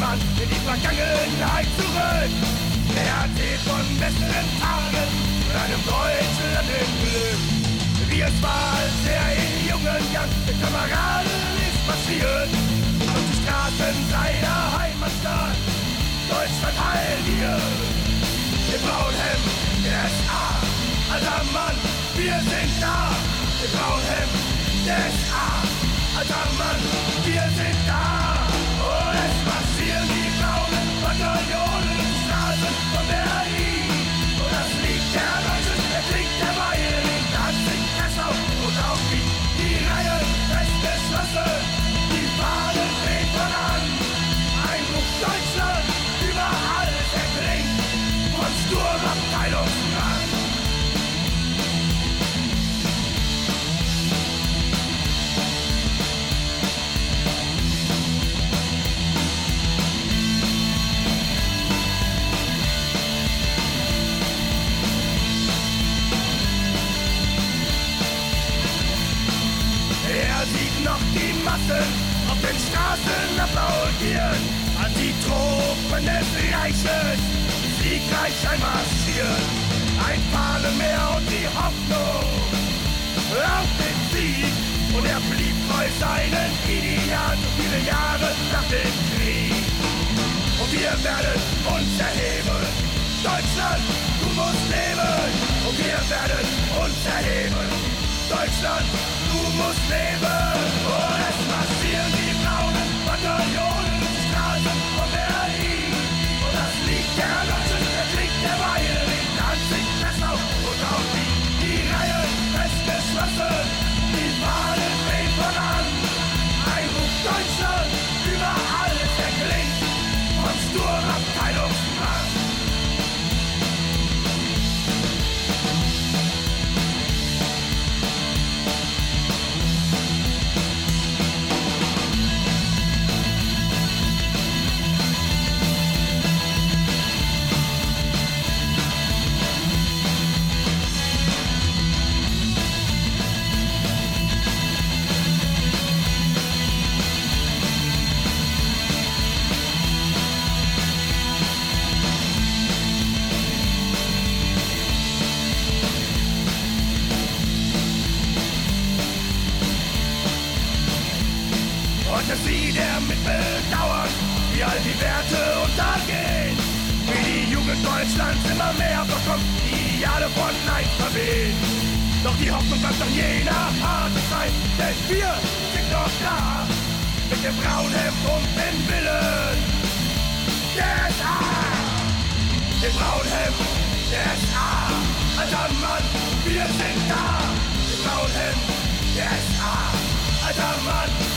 Mann in die Vergangenheit zurück. Er erzählt von besseren Tagen und einem Deutschland im Glück. Wie es war, als er in jungen Jahren mit Kameraden ist marschiert. Auf die Straßen seiner Heimatstadt. Deutschland heil dir. Im Braunhemd, der SA, alter Mann, wir sind da. Im Braunhemd, der SA, alter Mann, wir sind da. Massen auf den Straßen applaudieren, als die Truppen des Reiches siegreich einmarschieren. Ein Fahne mehr und die Hoffnung auf den Sieg. Und er blieb treu seinen Idealen so viele Jahre nach dem Krieg. Und wir werden uns erheben. Deutschland, du musst leben. Und wir werden uns erheben. Deutschland, du musst leben. Und es sieht er mit Bedauern, wie all die Werte untergehen. Wie die Jugend Deutschlands immer mehr verkommt, die Jahre von Neid verwehen. Doch die Hoffnung bleibt an jener harte Zeit, denn wir sind noch da. Mit dem Braunhemd und dem Willen. Der SA! Im Braunhemd, der SA! Alter Mann, wir sind da! Im Braunhemd, der SA! Alter Mann,